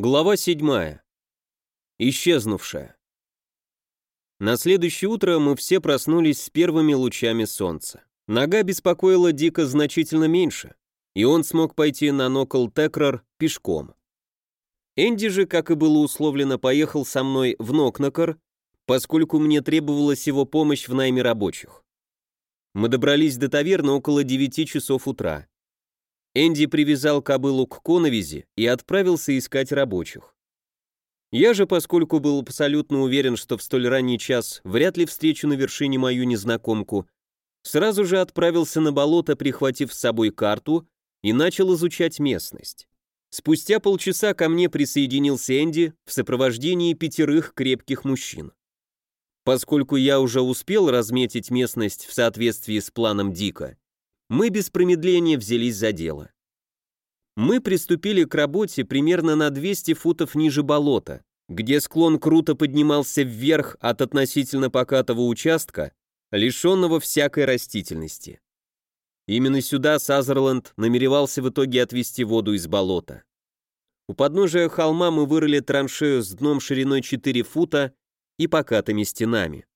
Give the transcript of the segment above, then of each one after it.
Глава 7. Исчезнувшая. На следующее утро мы все проснулись с первыми лучами солнца. Нога беспокоила Дика значительно меньше, и он смог пойти на Нокл Текрар пешком. Энди же, как и было условлено, поехал со мной в Нокнакар, поскольку мне требовалась его помощь в найме рабочих. Мы добрались до таверны около 9 часов утра. Энди привязал кобылу к коновизе и отправился искать рабочих. Я же, поскольку был абсолютно уверен, что в столь ранний час вряд ли встречу на вершине мою незнакомку, сразу же отправился на болото, прихватив с собой карту, и начал изучать местность. Спустя полчаса ко мне присоединился Энди в сопровождении пятерых крепких мужчин. Поскольку я уже успел разметить местность в соответствии с планом Дика, мы без промедления взялись за дело. Мы приступили к работе примерно на 200 футов ниже болота, где склон круто поднимался вверх от относительно покатого участка, лишенного всякой растительности. Именно сюда Сазерленд намеревался в итоге отвести воду из болота. У подножия холма мы вырыли траншею с дном шириной 4 фута и покатыми стенами.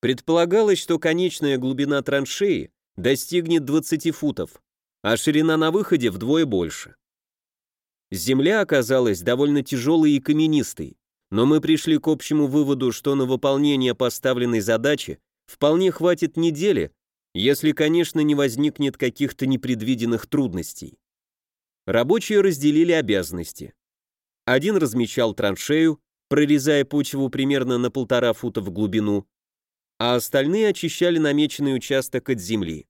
Предполагалось, что конечная глубина траншеи достигнет 20 футов, а ширина на выходе вдвое больше. Земля оказалась довольно тяжелой и каменистой, но мы пришли к общему выводу, что на выполнение поставленной задачи вполне хватит недели, если, конечно, не возникнет каких-то непредвиденных трудностей. Рабочие разделили обязанности. Один размечал траншею, прорезая почву примерно на полтора фута в глубину, а остальные очищали намеченный участок от земли.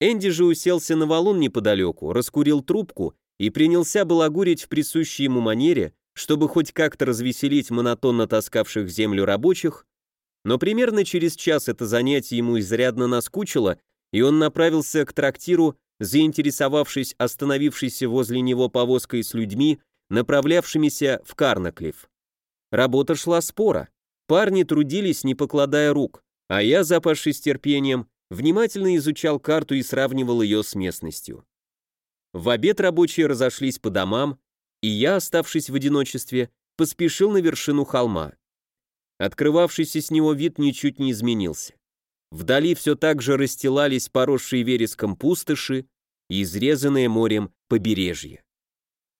Энди же уселся на валун неподалеку, раскурил трубку и принялся балагурить в присущей ему манере, чтобы хоть как-то развеселить монотонно таскавших землю рабочих, но примерно через час это занятие ему изрядно наскучило, и он направился к трактиру, заинтересовавшись остановившейся возле него повозкой с людьми, направлявшимися в Карнаклифф. Работа шла спора. Парни трудились, не покладая рук, а я, запавшись терпением, внимательно изучал карту и сравнивал ее с местностью. В обед рабочие разошлись по домам, и я, оставшись в одиночестве, поспешил на вершину холма. Открывавшийся с него вид ничуть не изменился. Вдали все так же расстилались поросшие вереском пустоши и изрезанное морем побережье.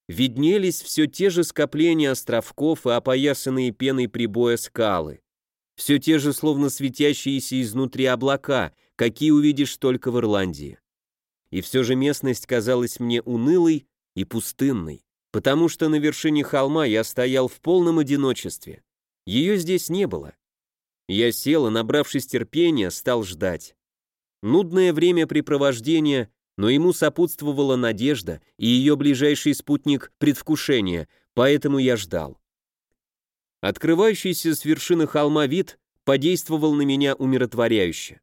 Виднелись все те же скопления островков и опоясанные пеной прибоя скалы все те же словно светящиеся изнутри облака, какие увидишь только в Ирландии. И все же местность казалась мне унылой и пустынной, потому что на вершине холма я стоял в полном одиночестве. Ее здесь не было. Я сел и, набравшись терпения, стал ждать. Нудное времяпрепровождение, но ему сопутствовала надежда и ее ближайший спутник — предвкушение, поэтому я ждал. Открывающийся с вершины холма вид подействовал на меня умиротворяюще.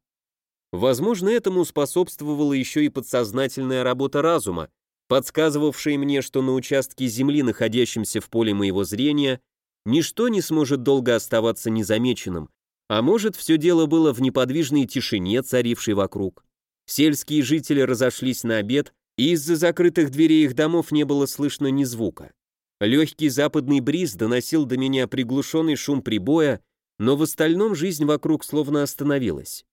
Возможно, этому способствовала еще и подсознательная работа разума, подсказывавшая мне, что на участке земли, находящемся в поле моего зрения, ничто не сможет долго оставаться незамеченным, а может, все дело было в неподвижной тишине, царившей вокруг. Сельские жители разошлись на обед, и из-за закрытых дверей их домов не было слышно ни звука. Легкий западный бриз доносил до меня приглушенный шум прибоя, но в остальном жизнь вокруг словно остановилась.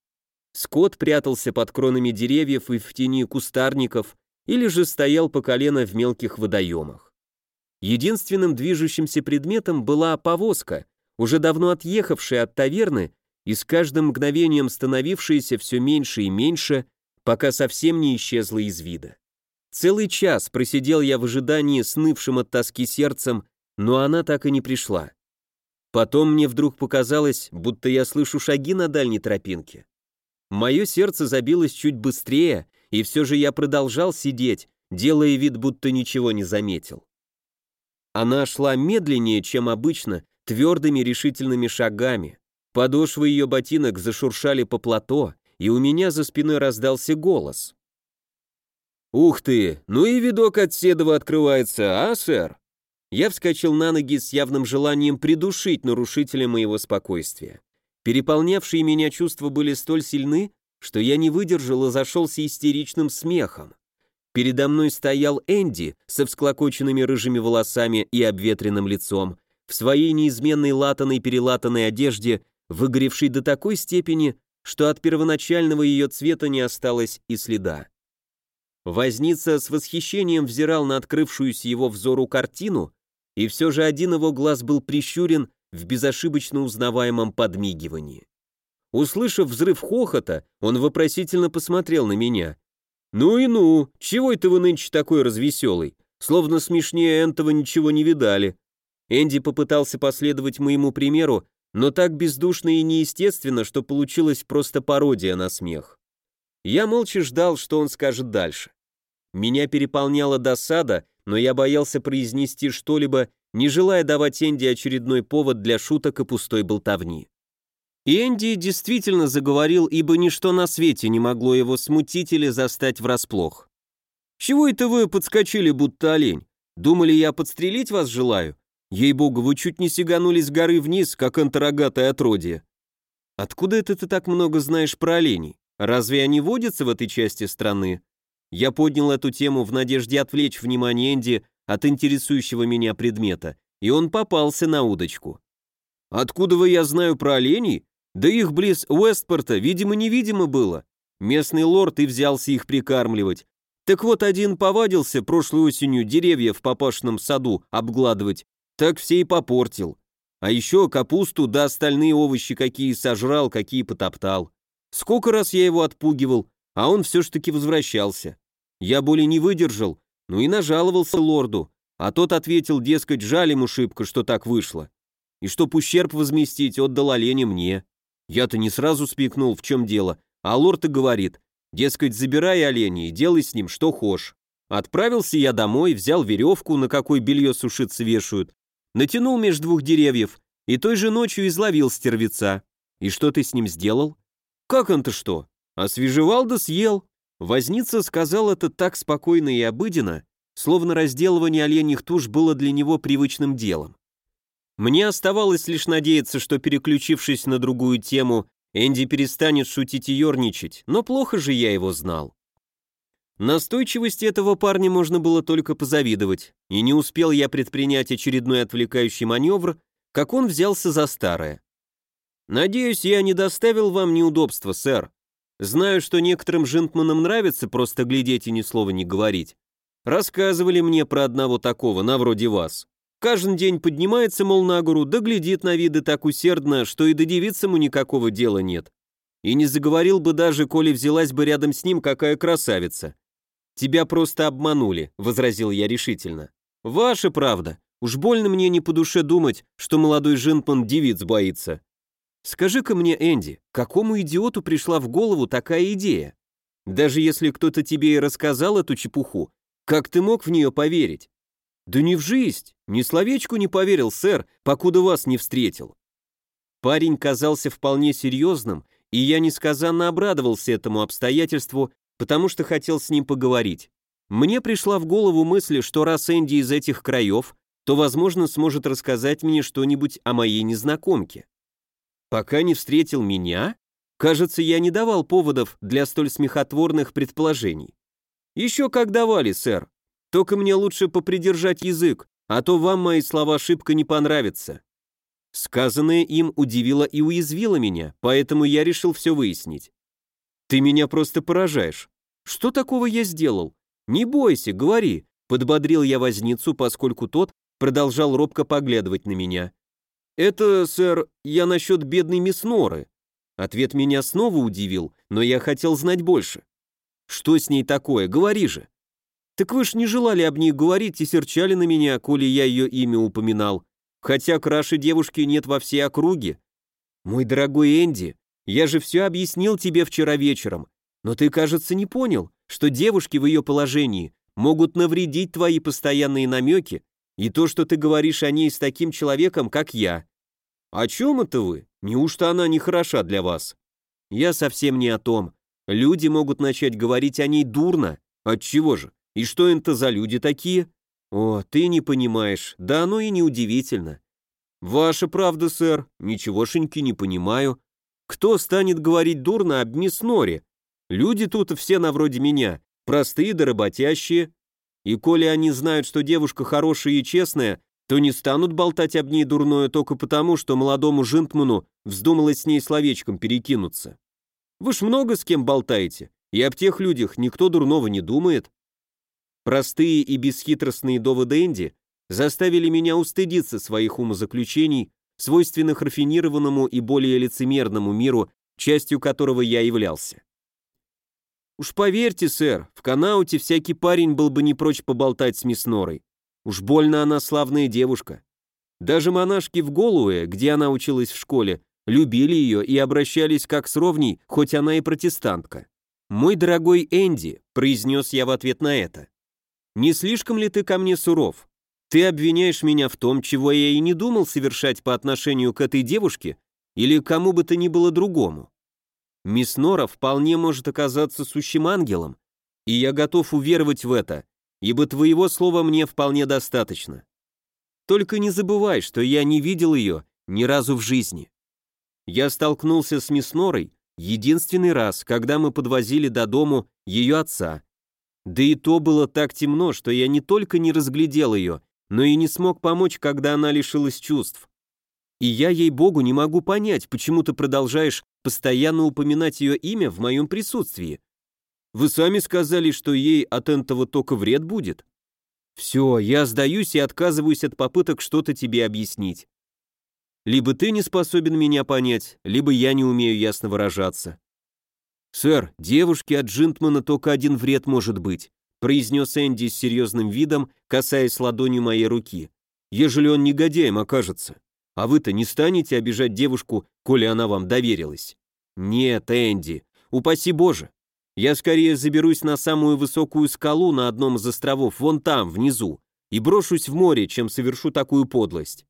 Скот прятался под кронами деревьев и в тени кустарников, или же стоял по колено в мелких водоемах. Единственным движущимся предметом была повозка, уже давно отъехавшая от таверны и с каждым мгновением становившаяся все меньше и меньше, пока совсем не исчезла из вида. Целый час просидел я в ожидании снывшим от тоски сердцем, но она так и не пришла. Потом мне вдруг показалось, будто я слышу шаги на дальней тропинке. Мое сердце забилось чуть быстрее, и все же я продолжал сидеть, делая вид, будто ничего не заметил. Она шла медленнее, чем обычно, твердыми решительными шагами. Подошвы ее ботинок зашуршали по плато, и у меня за спиной раздался голос. «Ух ты, ну и видок от Седова открывается, а, сэр?» Я вскочил на ноги с явным желанием придушить нарушителя моего спокойствия. Переполнявшие меня чувства были столь сильны, что я не выдержал и зашелся истеричным смехом. Передо мной стоял Энди со всклокоченными рыжими волосами и обветренным лицом, в своей неизменной латаной-перелатанной одежде, выгоревшей до такой степени, что от первоначального ее цвета не осталось и следа. Возница с восхищением взирал на открывшуюся его взору картину, и все же один его глаз был прищурен в безошибочно узнаваемом подмигивании. Услышав взрыв хохота, он вопросительно посмотрел на меня. «Ну и ну, чего это вы нынче такой развеселый? Словно смешнее Энтова ничего не видали». Энди попытался последовать моему примеру, но так бездушно и неестественно, что получилась просто пародия на смех. Я молча ждал, что он скажет дальше. Меня переполняла досада, но я боялся произнести что-либо, не желая давать Энди очередной повод для шуток и пустой болтовни. Энди действительно заговорил, ибо ничто на свете не могло его смутить или застать врасплох. «Чего это вы подскочили, будто олень? Думали, я подстрелить вас желаю? Ей-богу, вы чуть не сиганули с горы вниз, как антрогатое отродье. Откуда это ты так много знаешь про оленей? Разве они водятся в этой части страны? Я поднял эту тему в надежде отвлечь внимание Энди от интересующего меня предмета, и он попался на удочку. «Откуда вы я знаю про оленей? Да их близ Уэстпорта, видимо-невидимо было. Местный лорд и взялся их прикармливать. Так вот, один повадился прошлой осенью деревья в папашном саду обгладывать, так все и попортил. А еще капусту да остальные овощи какие сожрал, какие потоптал. Сколько раз я его отпугивал, а он все ж таки возвращался. Я более не выдержал, ну и нажаловался лорду, а тот ответил, дескать, жаль ему шибко, что так вышло. И чтоб ущерб возместить, отдал оленя мне. Я-то не сразу спикнул, в чем дело, а лорд и говорит, дескать, забирай оленя и делай с ним что хошь. Отправился я домой, взял веревку, на какой белье сушиться вешают, натянул между двух деревьев и той же ночью изловил стервеца. И что ты с ним сделал? Как он-то что? Освежевал да съел. Возница сказал это так спокойно и обыденно, словно разделывание оленьих туш было для него привычным делом. Мне оставалось лишь надеяться, что, переключившись на другую тему, Энди перестанет шутить и ерничать, но плохо же я его знал. Настойчивости этого парня можно было только позавидовать, и не успел я предпринять очередной отвлекающий маневр, как он взялся за старое. «Надеюсь, я не доставил вам неудобства, сэр. Знаю, что некоторым жентманам нравится просто глядеть и ни слова не говорить. Рассказывали мне про одного такого, на вроде вас. Каждый день поднимается, мол, на гору, да глядит на виды так усердно, что и до девицы ему никакого дела нет. И не заговорил бы даже, коли взялась бы рядом с ним какая красавица. «Тебя просто обманули», — возразил я решительно. «Ваша правда. Уж больно мне не по душе думать, что молодой жентман девиц боится. Скажи-ка мне, Энди, какому идиоту пришла в голову такая идея? Даже если кто-то тебе и рассказал эту чепуху, как ты мог в нее поверить? Да не в жизнь, ни словечку не поверил, сэр, покуда вас не встретил. Парень казался вполне серьезным, и я несказанно обрадовался этому обстоятельству потому что хотел с ним поговорить. Мне пришла в голову мысль, что раз Энди из этих краев, то, возможно, сможет рассказать мне что-нибудь о моей незнакомке. Пока не встретил меня, кажется, я не давал поводов для столь смехотворных предположений. Еще как давали, сэр. Только мне лучше попридержать язык, а то вам мои слова шибко не понравятся. Сказанное им удивило и уязвило меня, поэтому я решил все выяснить. Ты меня просто поражаешь. Что такого я сделал? Не бойся, говори, подбодрил я возницу, поскольку тот продолжал робко поглядывать на меня. Это, сэр, я насчет бедной мисс Норы. Ответ меня снова удивил, но я хотел знать больше. Что с ней такое, говори же. Так вы ж не желали об ней говорить и серчали на меня, коли я ее имя упоминал. Хотя краше девушки нет во всей округе. Мой дорогой Энди, я же все объяснил тебе вчера вечером, но ты, кажется, не понял, что девушки в ее положении могут навредить твои постоянные намеки и то, что ты говоришь о ней с таким человеком, как я. О чем это вы? Неужто она не хороша для вас? Я совсем не о том. Люди могут начать говорить о ней дурно. Отчего же? И что это за люди такие? О, ты не понимаешь. Да оно и не удивительно. Ваша правда, сэр. Ничегошеньки не понимаю. Кто станет говорить дурно об мисс Нори? Люди тут все на вроде меня, простые да работящие. И коли они знают, что девушка хорошая и честная, то не станут болтать об ней дурное только потому, что молодому жентману вздумалось с ней словечком перекинуться. Вы ж много с кем болтаете, и об тех людях никто дурного не думает. Простые и бесхитростные доводы Энди заставили меня устыдиться своих умозаключений, свойственных рафинированному и более лицемерному миру, частью которого я являлся. Уж поверьте, сэр, в Канауте всякий парень был бы не прочь поболтать с мисс Норой. Уж больно она славная девушка. Даже монашки в Голуэ, где она училась в школе, любили ее и обращались как с ровней, хоть она и протестантка. «Мой дорогой Энди», — произнес я в ответ на это, — «не слишком ли ты ко мне суров? Ты обвиняешь меня в том, чего я и не думал совершать по отношению к этой девушке или кому бы то ни было другому. Мисс Нора вполне может оказаться сущим ангелом, и я готов уверовать в это, ибо твоего слова мне вполне достаточно. Только не забывай, что я не видел ее ни разу в жизни. Я столкнулся с мисс Норой единственный раз, когда мы подвозили до дому ее отца. Да и то было так темно, что я не только не разглядел ее, но и не смог помочь, когда она лишилась чувств. И я, ей-богу, не могу понять, почему ты продолжаешь постоянно упоминать ее имя в моем присутствии. Вы сами сказали, что ей от этого только вред будет. Все, я сдаюсь и отказываюсь от попыток что-то тебе объяснить. Либо ты не способен меня понять, либо я не умею ясно выражаться. Сэр, девушке от Джинтмана только один вред может быть произнес Энди с серьезным видом, касаясь ладонью моей руки. «Ежели он негодяем окажется. А вы-то не станете обижать девушку, коли она вам доверилась?» «Нет, Энди, упаси Боже. Я скорее заберусь на самую высокую скалу на одном из островов, вон там, внизу, и брошусь в море, чем совершу такую подлость.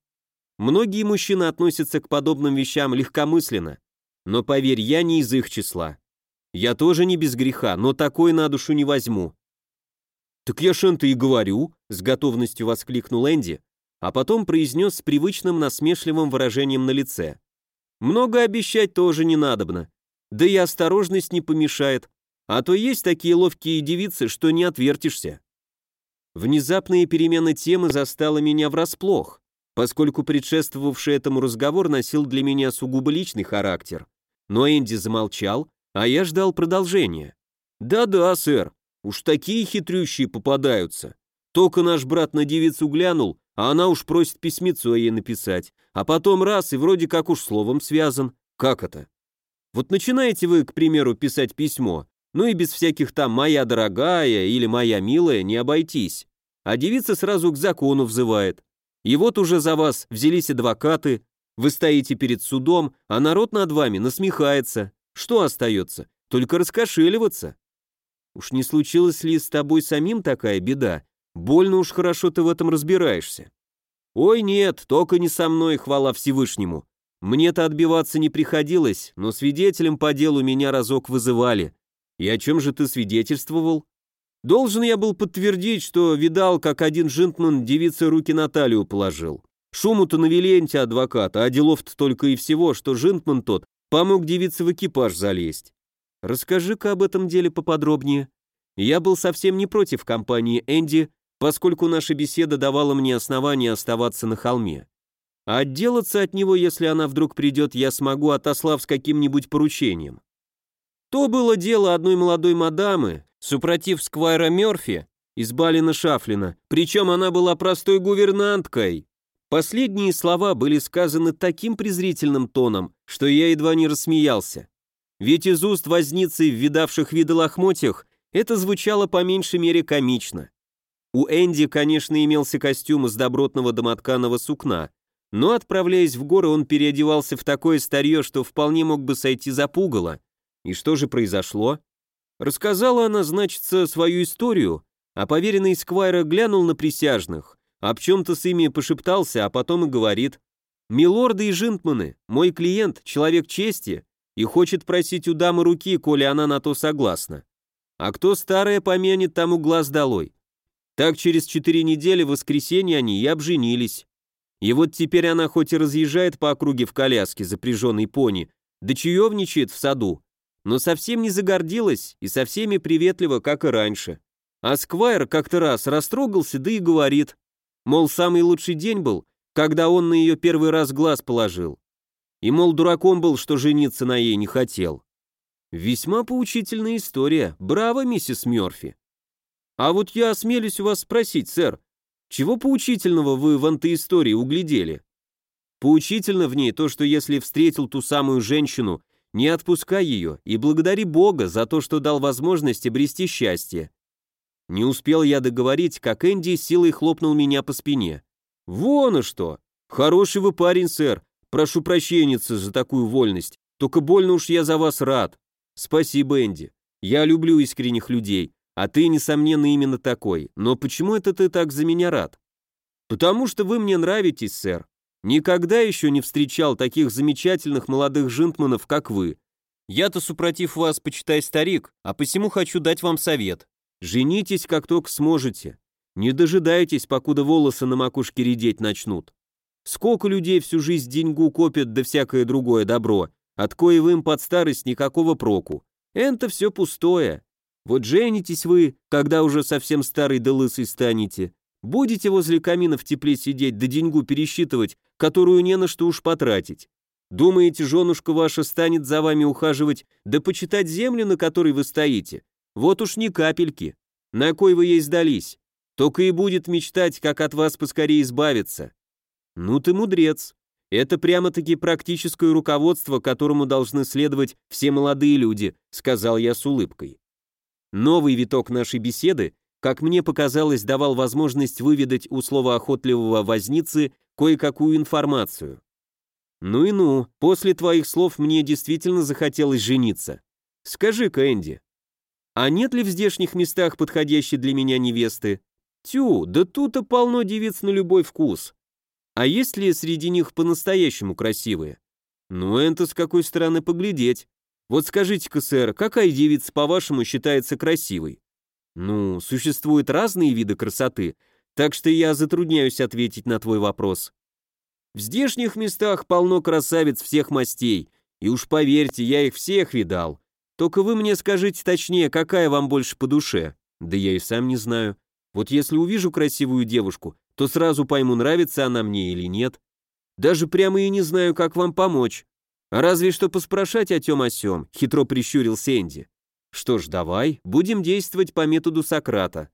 Многие мужчины относятся к подобным вещам легкомысленно, но поверь, я не из их числа. Я тоже не без греха, но такой на душу не возьму. «Так я Шента и говорю», — с готовностью воскликнул Энди, а потом произнес с привычным насмешливым выражением на лице. «Много обещать тоже не надобно. Да и осторожность не помешает, а то есть такие ловкие девицы, что не отвертишься». Внезапная перемена темы застала меня врасплох, поскольку предшествовавший этому разговор носил для меня сугубо личный характер. Но Энди замолчал, а я ждал продолжения. «Да-да, сэр, Уж такие хитрющие попадаются. Только наш брат на девицу глянул, а она уж просит письмецо ей написать. А потом раз, и вроде как уж словом связан. Как это? Вот начинаете вы, к примеру, писать письмо, ну и без всяких там «моя дорогая» или «моя милая» не обойтись. А девица сразу к закону взывает. И вот уже за вас взялись адвокаты, вы стоите перед судом, а народ над вами насмехается. Что остается? Только раскошеливаться. Уж не случилась ли с тобой самим такая беда? Больно уж хорошо ты в этом разбираешься. Ой, нет, только не со мной, хвала Всевышнему. Мне-то отбиваться не приходилось, но свидетелем по делу меня разок вызывали. И о чем же ты свидетельствовал? Должен я был подтвердить, что видал, как один джентльмен девице руки на талию положил. Шуму-то навели эти адвоката, а делов-то только и всего, что джентльмен тот помог девице в экипаж залезть. Расскажи-ка об этом деле поподробнее. Я был совсем не против компании Энди, поскольку наша беседа давала мне основание оставаться на холме. А отделаться от него, если она вдруг придет, я смогу, отослав с каким-нибудь поручением. То было дело одной молодой мадамы, супротив Сквайра Мёрфи из Балина Шафлина, причем она была простой гувернанткой. Последние слова были сказаны таким презрительным тоном, что я едва не рассмеялся. Ведь из уст возницы в видавших виды лохмотьях это звучало по меньшей мере комично. У Энди, конечно, имелся костюм из добротного домотканого сукна, но, отправляясь в горы, он переодевался в такое старье, что вполне мог бы сойти за пугало. И что же произошло? Рассказала она, значится, свою историю, а поверенный Сквайра глянул на присяжных, об чем-то с ими пошептался, а потом и говорит, «Милорды и жинтманы, мой клиент, человек чести, и хочет просить у дамы руки, коли она на то согласна. А кто старое помянет, тому глаз долой. Так через четыре недели в воскресенье они и обженились. И вот теперь она хоть и разъезжает по округе в коляске, запряженной пони, да чаевничает в саду, но совсем не загордилась и со всеми приветлива, как и раньше. А Сквайр как-то раз растрогался, да и говорит, мол, самый лучший день был, когда он на ее первый раз глаз положил. И, мол, дураком был, что жениться на ей не хотел. Весьма поучительная история. Браво, миссис Мёрфи. А вот я осмелюсь у вас спросить, сэр, чего поучительного вы в антиистории углядели? Поучительно в ней то, что если встретил ту самую женщину, не отпускай ее и благодари Бога за то, что дал возможность обрести счастье. Не успел я договорить, как Энди силой хлопнул меня по спине. «Вон и что! Хороший вы парень, сэр. Прошу прощения за такую вольность. Только больно уж я за вас рад. Спасибо, Энди. Я люблю искренних людей, а ты, несомненно, именно такой. Но почему это ты так за меня рад? Потому что вы мне нравитесь, сэр. Никогда еще не встречал таких замечательных молодых жентманов, как вы. Я-то, супротив вас, почитай старик, а посему хочу дать вам совет. Женитесь, как только сможете. Не дожидайтесь, покуда волосы на макушке редеть начнут. Сколько людей всю жизнь деньгу копят да всякое другое добро, от коего им под старость никакого проку. Это все пустое. Вот женитесь вы, когда уже совсем старый да лысый станете. Будете возле камина в тепле сидеть да деньгу пересчитывать, которую не на что уж потратить. Думаете, женушка ваша станет за вами ухаживать да почитать землю, на которой вы стоите? Вот уж ни капельки. На кой вы ей сдались? Только и будет мечтать, как от вас поскорее избавиться. Ну ты мудрец. Это прямо-таки практическое руководство, которому должны следовать все молодые люди, сказал я с улыбкой. Новый виток нашей беседы, как мне показалось, давал возможность выведать у слова охотливого возницы кое-какую информацию. Ну и ну, после твоих слов мне действительно захотелось жениться. Скажи-ка, Энди, а нет ли в здешних местах подходящей для меня невесты? Тю, да тут-то полно девиц на любой вкус. А есть ли среди них по-настоящему красивые? Ну, это с какой стороны поглядеть. Вот скажите-ка, сэр, какая девица, по-вашему, считается красивой? Ну, существуют разные виды красоты, так что я затрудняюсь ответить на твой вопрос. В здешних местах полно красавиц всех мастей, и уж поверьте, я их всех видал. Только вы мне скажите точнее, какая вам больше по душе. Да я и сам не знаю. Вот если увижу красивую девушку, то сразу пойму, нравится она мне или нет. Даже прямо и не знаю, как вам помочь. Разве что поспрашать о тем о сём, хитро прищурил Сэнди. Что ж, давай, будем действовать по методу Сократа.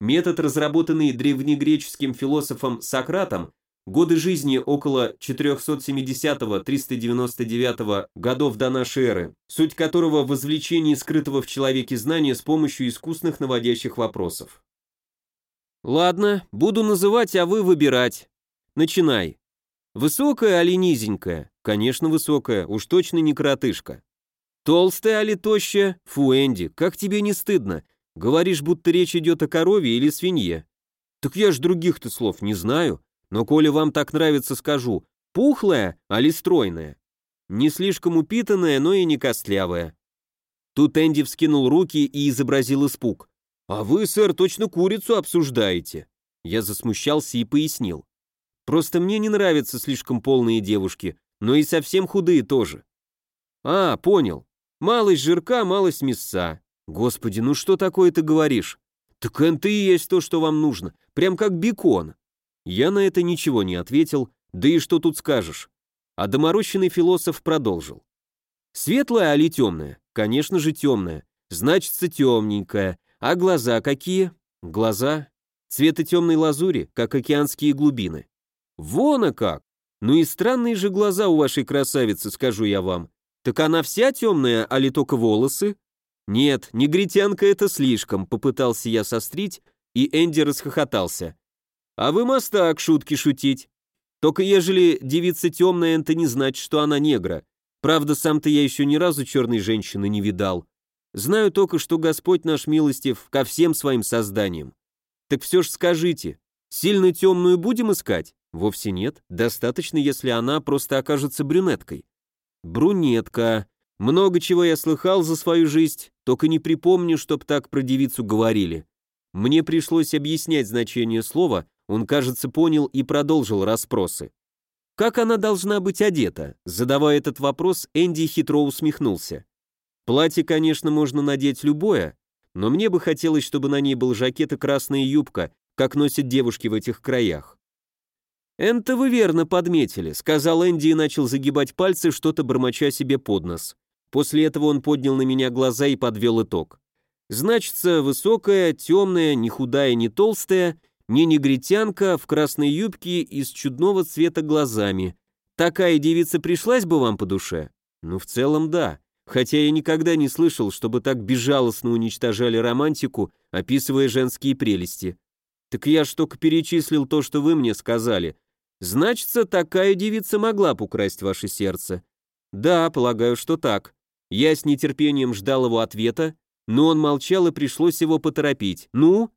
Метод, разработанный древнегреческим философом Сократом, Годы жизни около 470-399 годов до нашей эры, суть которого в извлечении скрытого в человеке знания с помощью искусных наводящих вопросов. Ладно, буду называть, а вы выбирать. Начинай. Высокая али низенькая? Конечно, высокая, уж точно не коротышка. Толстая али тощая? Фу, Энди, как тебе не стыдно? Говоришь, будто речь идет о корове или свинье. Так я ж других-то слов не знаю. Но коли вам так нравится, скажу, пухлая, али стройная? Не слишком упитанная, но и не костлявая. Тут Энди вскинул руки и изобразил испуг. «А вы, сэр, точно курицу обсуждаете?» Я засмущался и пояснил. «Просто мне не нравятся слишком полные девушки, но и совсем худые тоже». «А, понял. Малость жирка, малость мяса. Господи, ну что такое ты говоришь? Так это и есть то, что вам нужно. Прям как бекон. Я на это ничего не ответил, да и что тут скажешь. А доморощенный философ продолжил. Светлая, али темная? Конечно же темная. Значится темненькая. А глаза какие? Глаза? Цвета темной лазури, как океанские глубины. Вон а как! Ну и странные же глаза у вашей красавицы, скажу я вам. Так она вся темная, а ли только волосы? Нет, негритянка это слишком, попытался я сострить, и Энди расхохотался. А вы мастак шутки шутить. Только ежели девица темная, это не значит, что она негра. Правда, сам-то я еще ни разу черной женщины не видал. Знаю только, что Господь наш милостив ко всем своим созданиям. Так все ж скажите, сильно темную будем искать? Вовсе нет, достаточно, если она просто окажется брюнеткой. Брюнетка. Много чего я слыхал за свою жизнь, только не припомню, чтоб так про девицу говорили. Мне пришлось объяснять значение слова, он, кажется, понял и продолжил расспросы. «Как она должна быть одета?» Задавая этот вопрос, Энди хитро усмехнулся. Платье, конечно, можно надеть любое, но мне бы хотелось, чтобы на ней был жакет и красная юбка, как носят девушки в этих краях. «Это вы верно подметили», — сказал Энди и начал загибать пальцы, что-то бормоча себе под нос. После этого он поднял на меня глаза и подвел итог. Значится, высокая, темная, не худая, не толстая, не негритянка, в красной юбке и с чудного цвета глазами. Такая девица пришлась бы вам по душе? Ну, в целом, да. Хотя я никогда не слышал, чтобы так безжалостно уничтожали романтику, описывая женские прелести. Так я только перечислил то, что вы мне сказали. Значится, такая девица могла бы украсть ваше сердце. Да, полагаю, что так. Я с нетерпением ждал его ответа, но он молчал и пришлось его поторопить. «Ну?»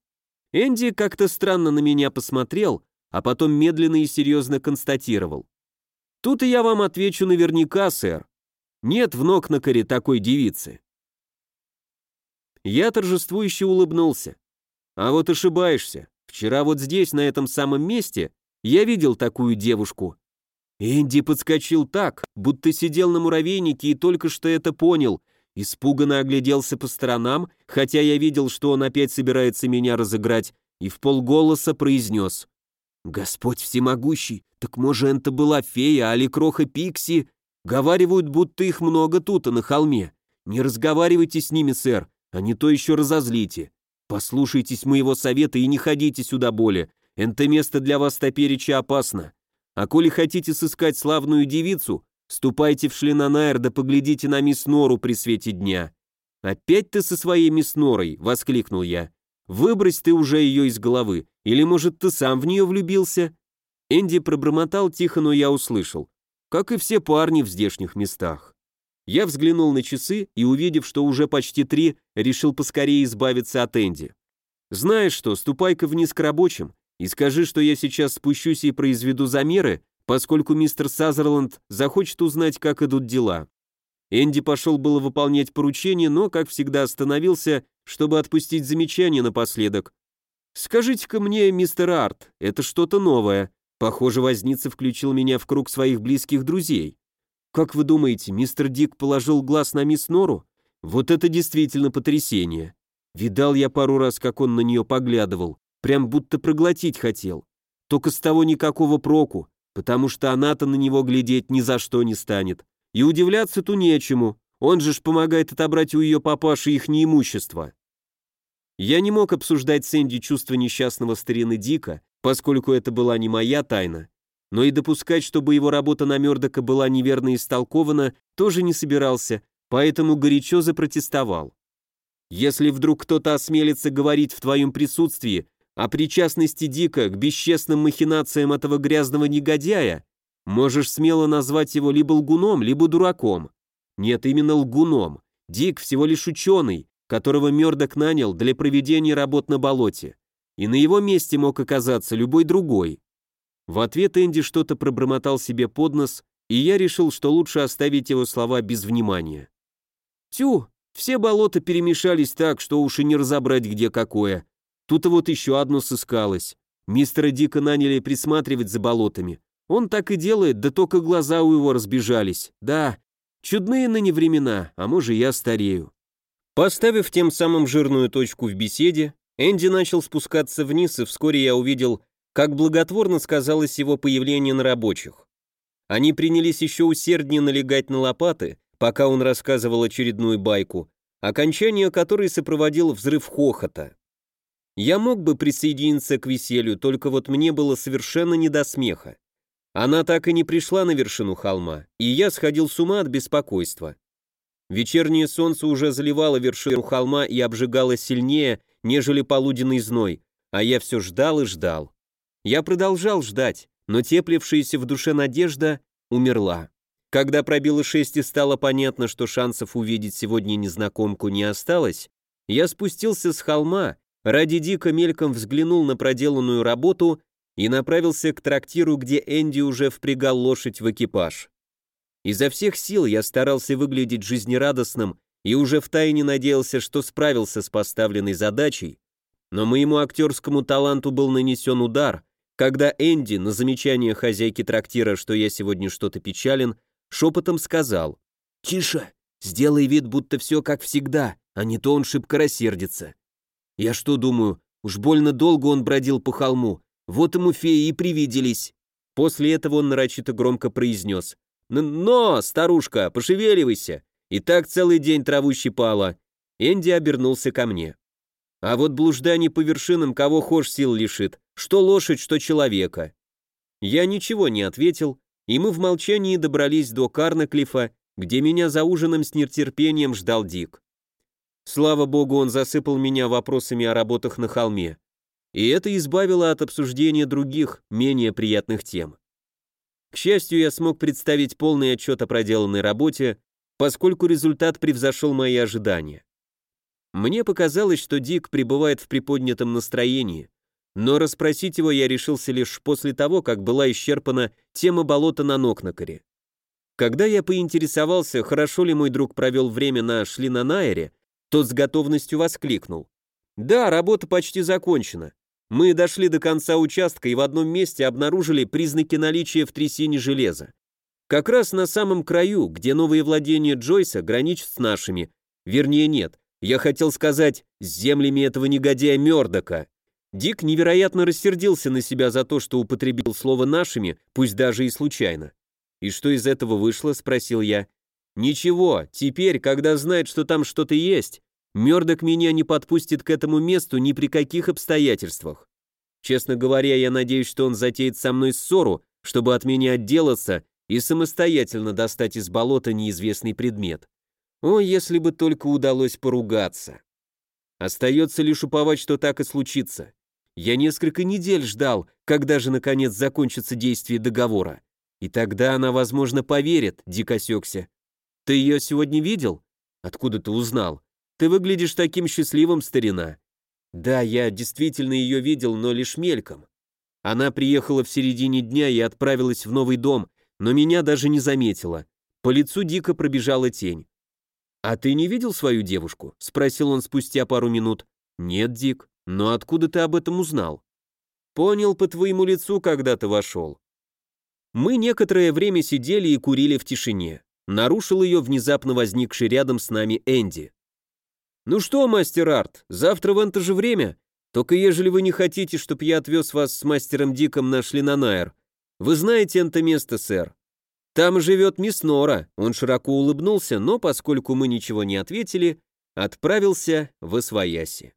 Энди как-то странно на меня посмотрел, а потом медленно и серьезно констатировал. «Тут и я вам отвечу наверняка, сэр. Нет в Нокнакаре такой девицы». Я торжествующе улыбнулся. «А вот ошибаешься. Вчера вот здесь, на этом самом месте, я видел такую девушку». Энди подскочил так, будто сидел на муравейнике и только что это понял — Испуганно огляделся по сторонам, хотя я видел, что он опять собирается меня разыграть, и в полголоса произнес. «Господь всемогущий, так может, это была фея, али кроха Пикси? Говаривают, будто их много тут, а на холме. Не разговаривайте с ними, сэр, а не то еще разозлите. Послушайтесь моего совета и не ходите сюда более. Это место для вас топереча опасно. А коли хотите сыскать славную девицу, Ступайте в Шлинанайр да поглядите на мисс Нору при свете дня». «Опять ты со своей мисс Норой?» — воскликнул я. «Выбрось ты уже ее из головы, или, может, ты сам в нее влюбился?» Энди пробормотал тихо, но я услышал. Как и все парни в здешних местах. Я взглянул на часы и, увидев, что уже почти три, решил поскорее избавиться от Энди. «Знаешь что, ступай-ка вниз к рабочим и скажи, что я сейчас спущусь и произведу замеры, поскольку мистер Сазерленд захочет узнать, как идут дела. Энди пошел было выполнять поручение, но, как всегда, остановился, чтобы отпустить замечание напоследок. «Скажите-ка мне, мистер Арт, это что-то новое. Похоже, возница включил меня в круг своих близких друзей. Как вы думаете, мистер Дик положил глаз на мисс Нору? Вот это действительно потрясение. Видал я пару раз, как он на нее поглядывал, прям будто проглотить хотел. Только с того никакого проку потому что она-то на него глядеть ни за что не станет. И удивляться-то нечему, он же ж помогает отобрать у ее папаши их неимущество. Я не мог обсуждать с Энди чувство несчастного старины Дика, поскольку это была не моя тайна, но и допускать, чтобы его работа на Мёрдока была неверно истолкована, тоже не собирался, поэтому горячо запротестовал. Если вдруг кто-то осмелится говорить в твоем присутствии, о причастности Дика к бесчестным махинациям этого грязного негодяя, можешь смело назвать его либо лгуном, либо дураком. Нет, именно лгуном. Дик всего лишь ученый, которого Мёрдок нанял для проведения работ на болоте. И на его месте мог оказаться любой другой. В ответ Энди что-то пробормотал себе под нос, и я решил, что лучше оставить его слова без внимания. Тю, все болота перемешались так, что уж и не разобрать где какое. Тут вот еще одно сыскалось. Мистера Дика наняли присматривать за болотами. Он так и делает, да только глаза у его разбежались. Да, чудные ныне времена, а может я старею. Поставив тем самым жирную точку в беседе, Энди начал спускаться вниз, и вскоре я увидел, как благотворно сказалось его появление на рабочих. Они принялись еще усерднее налегать на лопаты, пока он рассказывал очередную байку, окончание которой сопроводил взрыв хохота. Я мог бы присоединиться к веселью, только вот мне было совершенно не до смеха. Она так и не пришла на вершину холма, и я сходил с ума от беспокойства. Вечернее солнце уже заливало вершину холма и обжигало сильнее, нежели полуденный зной, а я все ждал и ждал. Я продолжал ждать, но теплившаяся в душе надежда умерла. Когда пробило шесть и стало понятно, что шансов увидеть сегодня незнакомку не осталось, я спустился с холма Ради дико мельком взглянул на проделанную работу и направился к трактиру, где Энди уже впрягал лошадь в экипаж. Изо всех сил я старался выглядеть жизнерадостным и уже втайне надеялся, что справился с поставленной задачей, но моему актерскому таланту был нанесен удар, когда Энди на замечание хозяйки трактира, что я сегодня что-то печален, шепотом сказал «Тише, Сделай вид, будто все как всегда, а не то он шибко рассердится. Я что думаю, уж больно долго он бродил по холму, вот ему феи и привиделись. После этого он нарочито громко произнес. «Но, старушка, пошевеливайся! И так целый день траву щипала!» Энди обернулся ко мне. «А вот блуждание по вершинам кого хошь сил лишит, что лошадь, что человека». Я ничего не ответил, и мы в молчании добрались до Карнаклифа, где меня за ужином с нетерпением ждал Дик. Слава богу, он засыпал меня вопросами о работах на холме. И это избавило от обсуждения других, менее приятных тем. К счастью, я смог представить полный отчет о проделанной работе, поскольку результат превзошел мои ожидания. Мне показалось, что Дик пребывает в приподнятом настроении, но расспросить его я решился лишь после того, как была исчерпана тема болота на Нокнакаре. Когда я поинтересовался, хорошо ли мой друг провел время на Шлинанайре, тот с готовностью воскликнул. «Да, работа почти закончена. Мы дошли до конца участка и в одном месте обнаружили признаки наличия в трясине железа. Как раз на самом краю, где новые владения Джойса граничат с нашими. Вернее, нет. Я хотел сказать, с землями этого негодяя Мёрдока. Дик невероятно рассердился на себя за то, что употребил слово «нашими», пусть даже и случайно. «И что из этого вышло?» — спросил я. «Ничего, теперь, когда знает, что там что-то есть, Мёрдок меня не подпустит к этому месту ни при каких обстоятельствах. Честно говоря, я надеюсь, что он затеет со мной ссору, чтобы от меня отделаться и самостоятельно достать из болота неизвестный предмет. О, если бы только удалось поругаться. Остается лишь уповать, что так и случится. Я несколько недель ждал, когда же наконец закончится действие договора. И тогда она, возможно, поверит, дико осекся. Ты ее сегодня видел? Откуда ты узнал? Ты выглядишь таким счастливым, старина. Да, я действительно ее видел, но лишь мельком. Она приехала в середине дня и отправилась в новый дом, но меня даже не заметила. По лицу дико пробежала тень. «А ты не видел свою девушку?» — спросил он спустя пару минут. «Нет, Дик. Но откуда ты об этом узнал? Понял по твоему лицу, когда ты вошел. Мы некоторое время сидели и курили в тишине. Нарушил ее внезапно возникший рядом с нами Энди. «Ну что, мастер Арт, завтра в это же время? Только ежели вы не хотите, чтобы я отвез вас с мастером Диком на Шлинанайр. Вы знаете это место, сэр? Там живет мисс Нора». Он широко улыбнулся, но поскольку мы ничего не ответили, отправился в Освояси.